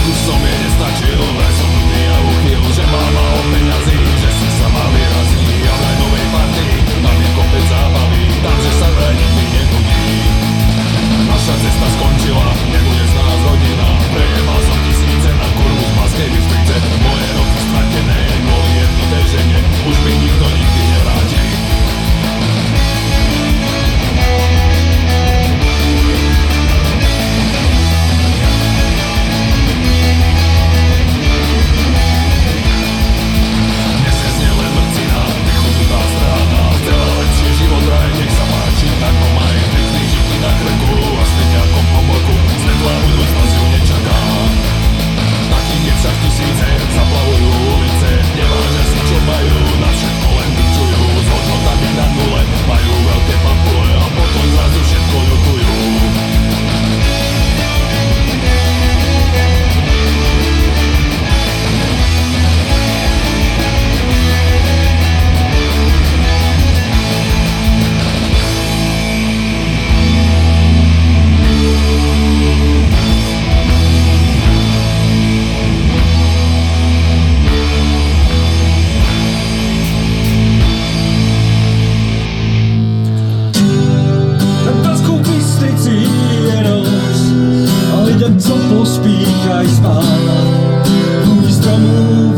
Some idiots that you os picais bala no estamos